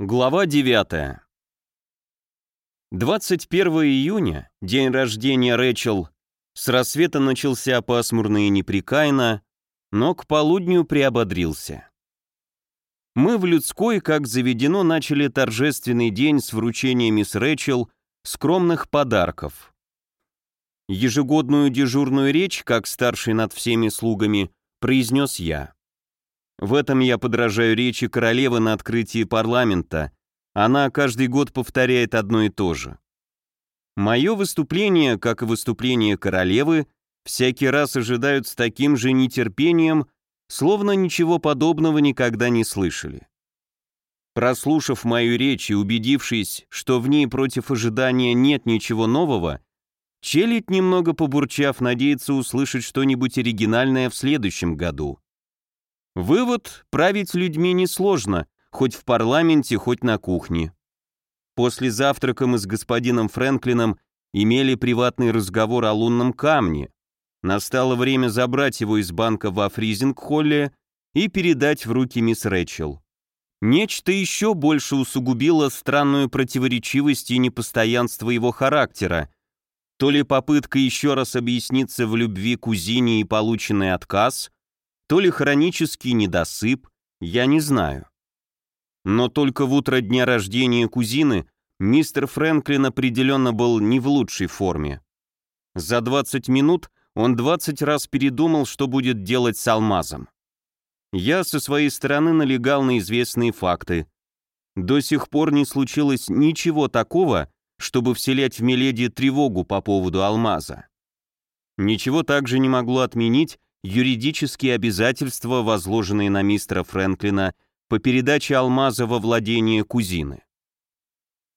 Глава 9. 21 июня, день рождения Рэчел, с рассвета начался пасмурно и непрекаянно, но к полудню приободрился. Мы в людской, как заведено, начали торжественный день с вручениями с Рэчел скромных подарков. Ежегодную дежурную речь, как старший над всеми слугами, произнес я. В этом я подражаю речи королевы на открытии парламента. Она каждый год повторяет одно и то же. Мое выступление, как и выступление королевы, всякий раз ожидают с таким же нетерпением, словно ничего подобного никогда не слышали. Прослушав мою речь и убедившись, что в ней против ожидания нет ничего нового, Челядь, немного побурчав, надеется услышать что-нибудь оригинальное в следующем году. Вывод – править людьми несложно, хоть в парламенте, хоть на кухне. После завтрака мы с господином Фрэнклином имели приватный разговор о лунном камне. Настало время забрать его из банка во Фризинг-холле и передать в руки мисс Рэчел. Нечто еще больше усугубило странную противоречивость и непостоянство его характера. То ли попытка еще раз объясниться в любви кузине и полученный отказ, то ли хронический недосып, я не знаю. Но только в утро дня рождения кузины мистер Фрэнклин определенно был не в лучшей форме. За 20 минут он 20 раз передумал, что будет делать с алмазом. Я со своей стороны налегал на известные факты. До сих пор не случилось ничего такого, чтобы вселять в Миледи тревогу по поводу алмаза. Ничего также не могло отменить юридические обязательства, возложенные на мистера Фрэнклина по передаче алмаза во владение кузины.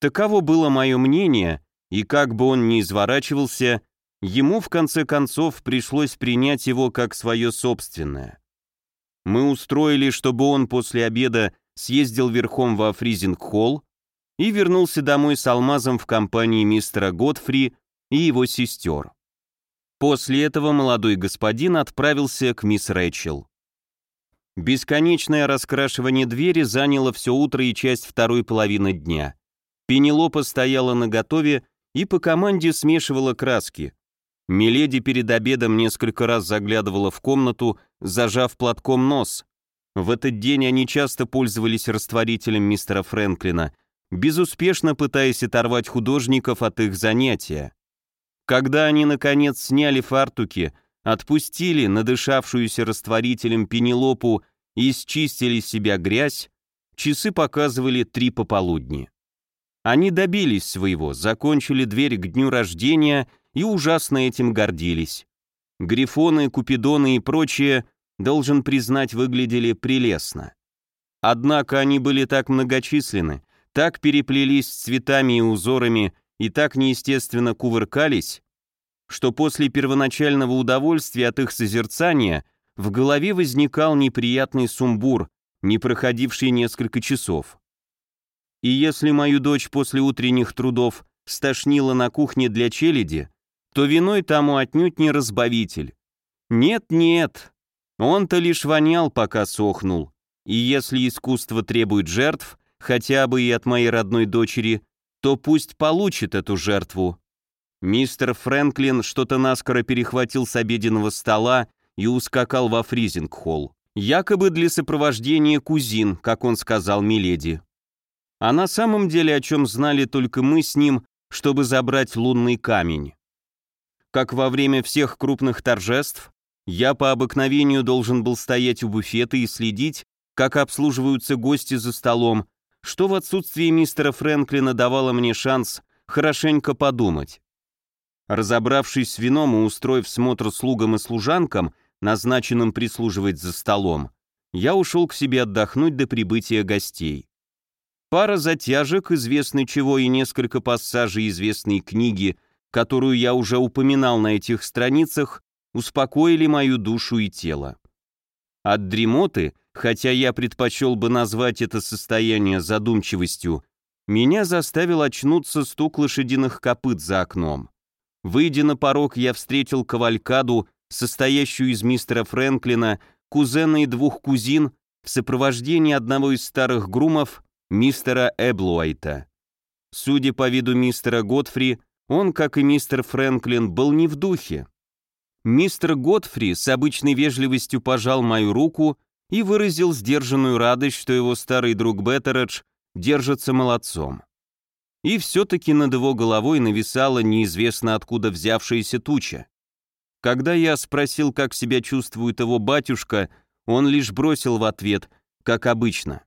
Таково было мое мнение, и как бы он ни изворачивался, ему в конце концов пришлось принять его как свое собственное. Мы устроили, чтобы он после обеда съездил верхом во Фризинг-холл и вернулся домой с алмазом в компании мистера Годфри и его сестер. После этого молодой господин отправился к мисс Рэйчел. Бесконечное раскрашивание двери заняло все утро и часть второй половины дня. Пенелопа стояла наготове и по команде смешивала краски. Миледи перед обедом несколько раз заглядывала в комнату, зажав платком нос. В этот день они часто пользовались растворителем мистера Фрэнклина, безуспешно пытаясь оторвать художников от их занятия. Когда они, наконец, сняли фартуки, отпустили надышавшуюся растворителем Пенелопу и счистили с себя грязь, часы показывали три пополудни. Они добились своего, закончили дверь к дню рождения и ужасно этим гордились. Грифоны, купидоны и прочее, должен признать, выглядели прелестно. Однако они были так многочисленны, так переплелись с цветами и узорами, и так неестественно кувыркались, что после первоначального удовольствия от их созерцания в голове возникал неприятный сумбур, не проходивший несколько часов. И если мою дочь после утренних трудов стошнила на кухне для челяди, то виной тому отнюдь не разбавитель. Нет-нет, он-то лишь вонял, пока сохнул, и если искусство требует жертв, хотя бы и от моей родной дочери, то пусть получит эту жертву. Мистер Фрэнклин что-то наскоро перехватил с обеденного стола и ускакал во фризинг-холл. Якобы для сопровождения кузин, как он сказал Миледи. А на самом деле о чем знали только мы с ним, чтобы забрать лунный камень. Как во время всех крупных торжеств, я по обыкновению должен был стоять у буфета и следить, как обслуживаются гости за столом, что в отсутствие мистера Фрэнклина давало мне шанс хорошенько подумать. Разобравшись с вином и устроив смотр слугам и служанкам, назначенным прислуживать за столом, я ушел к себе отдохнуть до прибытия гостей. Пара затяжек, известной чего и несколько пассажей известной книги, которую я уже упоминал на этих страницах, успокоили мою душу и тело. От дремоты хотя я предпочел бы назвать это состояние задумчивостью, меня заставил очнуться стук лошадиных копыт за окном. Выйдя на порог, я встретил кавалькаду, состоящую из мистера Фрэнклина, кузена и двух кузин, в сопровождении одного из старых грумов мистера Эблуайта. Судя по виду мистера Готфри, он, как и мистер Фрэнклин, был не в духе. Мистер Готфри с обычной вежливостью пожал мою руку и выразил сдержанную радость, что его старый друг Беттередж держится молодцом. И все-таки над его головой нависала неизвестно откуда взявшаяся туча. Когда я спросил, как себя чувствует его батюшка, он лишь бросил в ответ, как обычно.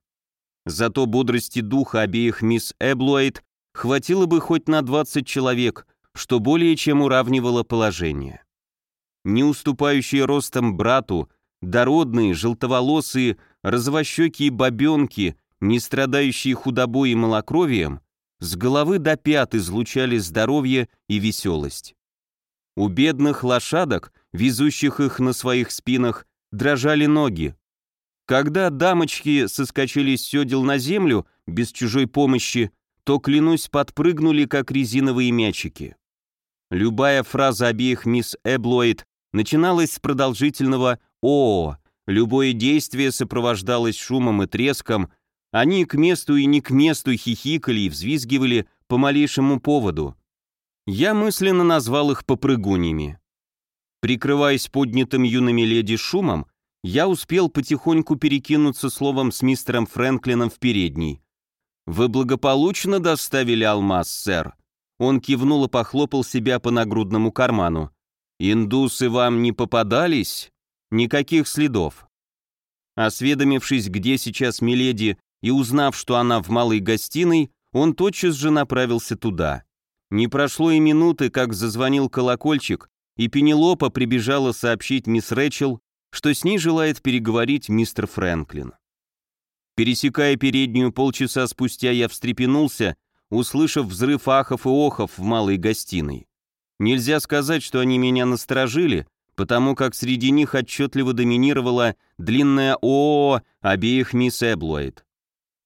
Зато бодрости духа обеих мисс Эблуэйт хватило бы хоть на 20 человек, что более чем уравнивало положение. Не уступающие ростом брату, дородные, желтоволосые, розовощекие бабенки, не страдающие худобой и малокровием, с головы до пят излучали здоровье и веселость. У бедных лошадок, везущих их на своих спинах, дрожали ноги. Когда дамочки соскочили с седел на землю, без чужой помощи, то, клянусь, подпрыгнули, как резиновые мячики. Любая фраза обеих мисс Эблоид начиналась с продолжительного «О», любое действие сопровождалось шумом и треском, они к месту и не к месту хихикали и взвизгивали по малейшему поводу. Я мысленно назвал их попрыгунями. Прикрываясь поднятым юными леди шумом, я успел потихоньку перекинуться словом с мистером Фрэнклином в передней. «Вы благополучно доставили алмаз, сэр?» Он кивнул и похлопал себя по нагрудному карману. «Индусы вам не попадались?» «Никаких следов». Осведомившись, где сейчас Миледи, и узнав, что она в малой гостиной, он тотчас же направился туда. Не прошло и минуты, как зазвонил колокольчик, и Пенелопа прибежала сообщить мисс Рэчел, что с ней желает переговорить мистер Фрэнклин. Пересекая переднюю полчаса спустя, я встрепенулся, услышав взрыв ахов и охов в малой гостиной. Нельзя сказать, что они меня насторожили, потому как среди них отчетливо доминировала длинная ООО обеих мисс Эблуэйт.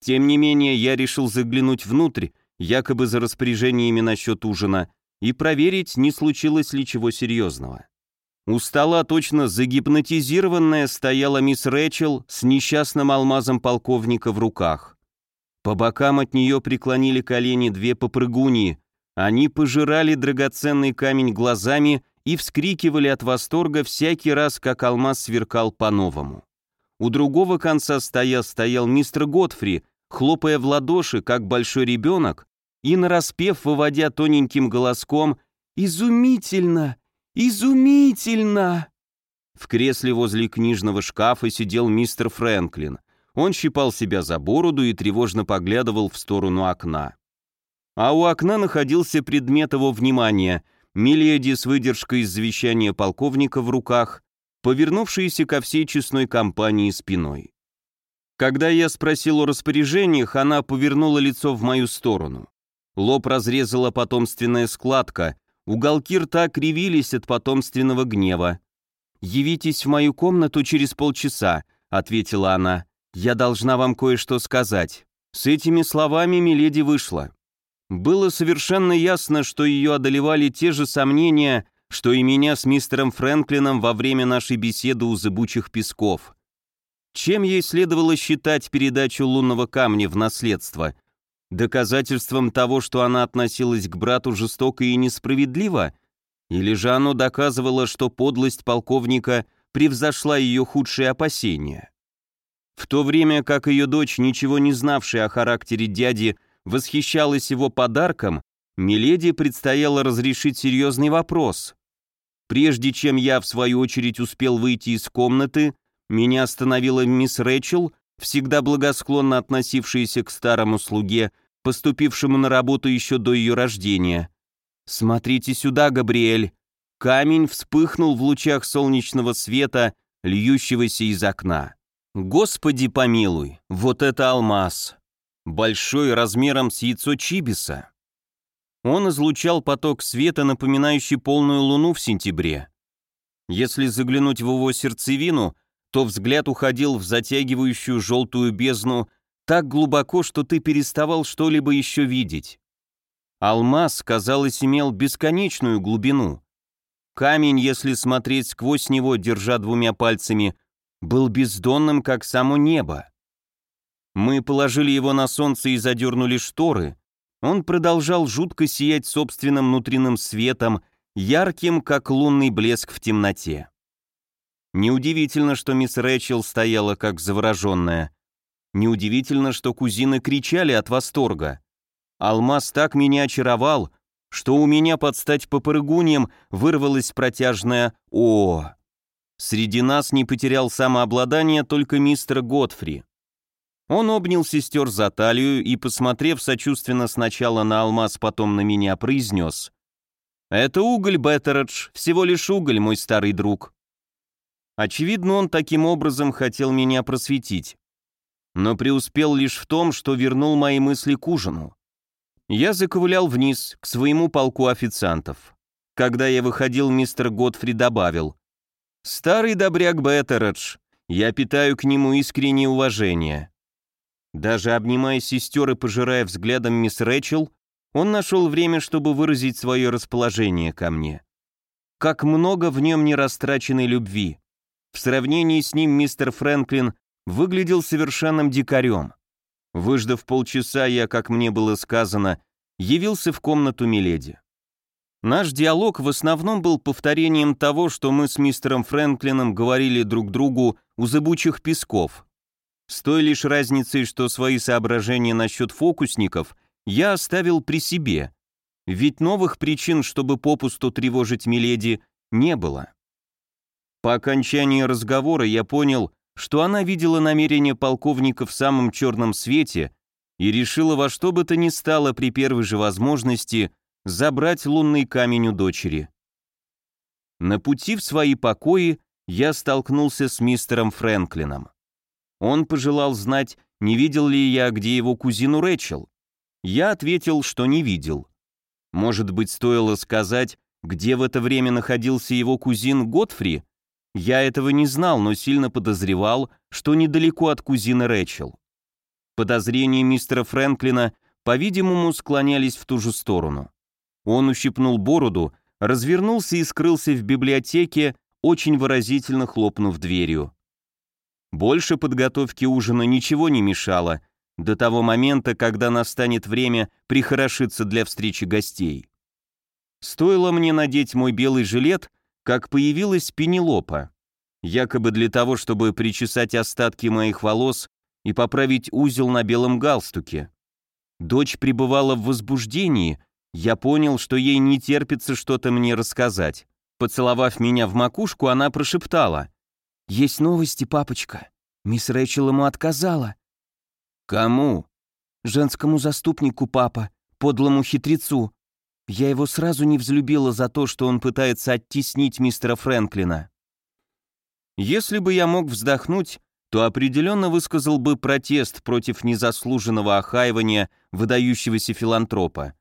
Тем не менее, я решил заглянуть внутрь якобы за распоряжениями насчет ужина, и проверить, не случилось ли чего серьезного. У стола точно загипнотизированная стояла мисс Рэчел с несчастным алмазом полковника в руках. По бокам от нее преклонили колени две попрыгуньи, они пожирали драгоценный камень глазами и вскрикивали от восторга всякий раз, как алмаз сверкал по-новому. У другого конца стоя стоял мистер Готфри, хлопая в ладоши, как большой ребенок, и нараспев, выводя тоненьким голоском «Изумительно! Изумительно!» В кресле возле книжного шкафа сидел мистер Фрэнклин. Он щипал себя за бороду и тревожно поглядывал в сторону окна. А у окна находился предмет его внимания — Миледи с выдержкой из завещания полковника в руках, повернувшиеся ко всей честной компании спиной. Когда я спросил о распоряжениях, она повернула лицо в мою сторону. Лоб разрезала потомственная складка, уголки рта кривились от потомственного гнева. «Явитесь в мою комнату через полчаса», — ответила она. «Я должна вам кое-что сказать». С этими словами Миледи вышла. Было совершенно ясно, что ее одолевали те же сомнения, что и меня с мистером Фрэнклином во время нашей беседы у зыбучих песков. Чем ей следовало считать передачу лунного камня в наследство — Доказательством того, что она относилась к брату жестоко и несправедливо? Или же оно доказывало, что подлость полковника превзошла ее худшие опасения? В то время как ее дочь, ничего не знавшая о характере дяди, восхищалась его подарком, Миледи предстояло разрешить серьезный вопрос. Прежде чем я, в свою очередь, успел выйти из комнаты, меня остановила мисс Рэчел всегда благосклонно относившаяся к старому слуге, поступившему на работу еще до ее рождения. «Смотрите сюда, Габриэль!» Камень вспыхнул в лучах солнечного света, льющегося из окна. «Господи помилуй, вот это алмаз! Большой размером с яйцо чибиса!» Он излучал поток света, напоминающий полную луну в сентябре. Если заглянуть в его сердцевину — то взгляд уходил в затягивающую желтую бездну так глубоко, что ты переставал что-либо еще видеть. Алмаз, казалось, имел бесконечную глубину. Камень, если смотреть сквозь него, держа двумя пальцами, был бездонным, как само небо. Мы положили его на солнце и задернули шторы. Он продолжал жутко сиять собственным внутренним светом, ярким, как лунный блеск в темноте. Неудивительно, что мисс Рэчел стояла как завороженная. Неудивительно, что кузины кричали от восторга. Алмаз так меня очаровал, что у меня под стать попрыгуньям вырвалось протяжное «О!». Среди нас не потерял самообладание только мистер Готфри. Он обнял сестер за талию и, посмотрев сочувственно сначала на алмаз, потом на меня, произнес «Это уголь, Беттередж, всего лишь уголь, мой старый друг». Очевидно, он таким образом хотел меня просветить, но преуспел лишь в том, что вернул мои мысли к ужину. Я заковылял вниз, к своему полку официантов. Когда я выходил, мистер Готфри добавил «Старый добряк Беттередж, я питаю к нему искреннее уважение». Даже обнимая сестер и пожирая взглядом мисс Рэчел, он нашел время, чтобы выразить свое расположение ко мне. Как много в нем нерастраченной любви. В сравнении с ним мистер Фрэнклин выглядел совершенным дикарем. Выждав полчаса, я, как мне было сказано, явился в комнату Миледи. Наш диалог в основном был повторением того, что мы с мистером Фрэнклином говорили друг другу у зыбучих песков. С той лишь разницей, что свои соображения насчет фокусников я оставил при себе, ведь новых причин, чтобы попусту тревожить Миледи, не было. По окончании разговора я понял, что она видела намерение полковника в самом черном свете и решила во что бы то ни стало при первой же возможности забрать лунный камень у дочери. На пути в свои покои я столкнулся с мистером Фрэнклином. Он пожелал знать, не видел ли я, где его кузину Рэчел. Я ответил, что не видел. Может быть, стоило сказать, где в это время находился его кузин Готфри? Я этого не знал, но сильно подозревал, что недалеко от кузины Рэчел. Подозрения мистера Фрэнклина, по-видимому, склонялись в ту же сторону. Он ущипнул бороду, развернулся и скрылся в библиотеке, очень выразительно хлопнув дверью. Больше подготовки ужина ничего не мешало, до того момента, когда настанет время прихорошиться для встречи гостей. Стоило мне надеть мой белый жилет, как появилась Пенелопа. Якобы для того, чтобы причесать остатки моих волос и поправить узел на белом галстуке. Дочь пребывала в возбуждении, я понял, что ей не терпится что-то мне рассказать. Поцеловав меня в макушку, она прошептала. «Есть новости, папочка. Мисс Рэйчел ему отказала». «Кому?» «Женскому заступнику, папа, подлому хитрецу. Я его сразу не взлюбила за то, что он пытается оттеснить мистера Фрэнклина». Если бы я мог вздохнуть, то определенно высказал бы протест против незаслуженного охаивания выдающегося филантропа.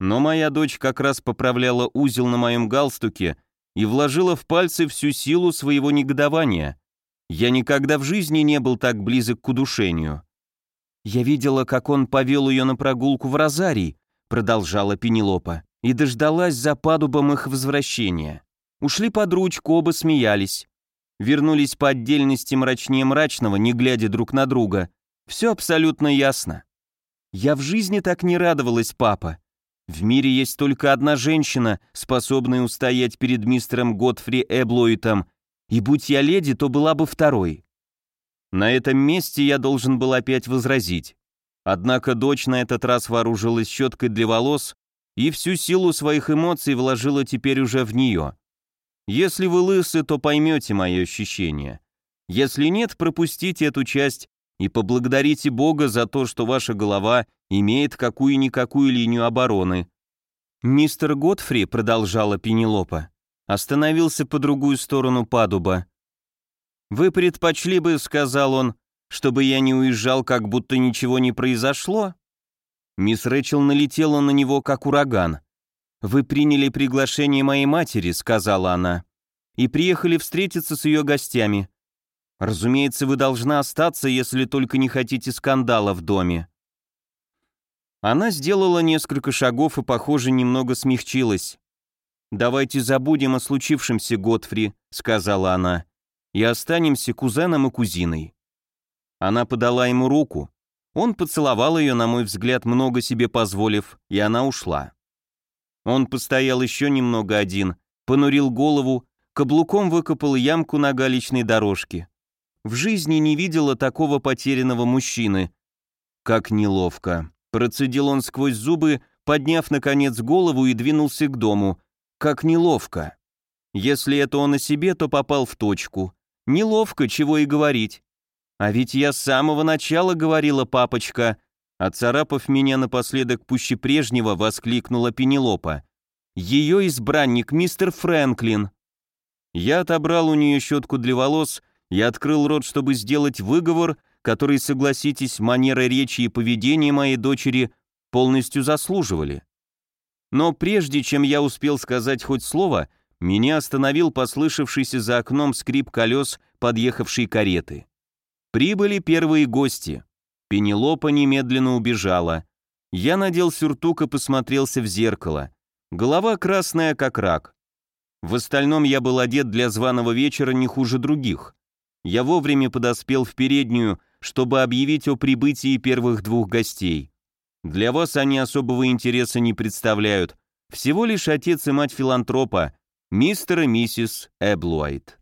Но моя дочь как раз поправляла узел на моем галстуке и вложила в пальцы всю силу своего негодования. Я никогда в жизни не был так близок к удушению. «Я видела, как он повел ее на прогулку в Розарий», продолжала Пенелопа, и дождалась за падубом их возвращения. Ушли под ручку, оба смеялись вернулись по отдельности мрачнее мрачного, не глядя друг на друга. Все абсолютно ясно. Я в жизни так не радовалась, папа. В мире есть только одна женщина, способная устоять перед мистером Готфри Эблоитом, и будь я леди, то была бы второй. На этом месте я должен был опять возразить. Однако дочь на этот раз вооружилась щеткой для волос и всю силу своих эмоций вложила теперь уже в нее. Если вы лысы, то поймете мое ощущение. Если нет, пропустите эту часть и поблагодарите Бога за то, что ваша голова имеет какую-никакую линию обороны. Мистер Готфри, продолжала Пенелопа, остановился по другую сторону падуба. Вы предпочли бы, сказал он, чтобы я не уезжал, как будто ничего не произошло? Мисс Рэчел налетела на него, как ураган. «Вы приняли приглашение моей матери», — сказала она, «и приехали встретиться с ее гостями. Разумеется, вы должны остаться, если только не хотите скандала в доме». Она сделала несколько шагов и, похоже, немного смягчилась. «Давайте забудем о случившемся, Готфри», — сказала она, «и останемся кузеном и кузиной». Она подала ему руку, Он поцеловал ее, на мой взгляд, много себе позволив, и она ушла. Он постоял еще немного один, понурил голову, каблуком выкопал ямку на галечной дорожке. В жизни не видела такого потерянного мужчины. Как неловко. Процедил он сквозь зубы, подняв, наконец, голову и двинулся к дому. Как неловко. Если это он о себе, то попал в точку. Неловко, чего и говорить. А ведь я с самого начала говорила, папочка, Оцарапав меня напоследок пуще прежнего, воскликнула Пенелопа. Ее избранник, мистер Фрэнклин. Я отобрал у нее щетку для волос и открыл рот, чтобы сделать выговор, который, согласитесь, манера речи и поведение моей дочери полностью заслуживали. Но прежде чем я успел сказать хоть слово, меня остановил послышавшийся за окном скрип колес подъехавшей кареты. Прибыли первые гости. Пенелопа немедленно убежала. Я надел сюртук и посмотрелся в зеркало. Голова красная, как рак. В остальном я был одет для званого вечера не хуже других. Я вовремя подоспел в переднюю, чтобы объявить о прибытии первых двух гостей. Для вас они особого интереса не представляют. Всего лишь отец и мать филантропа, мистер и миссис Эблуайт.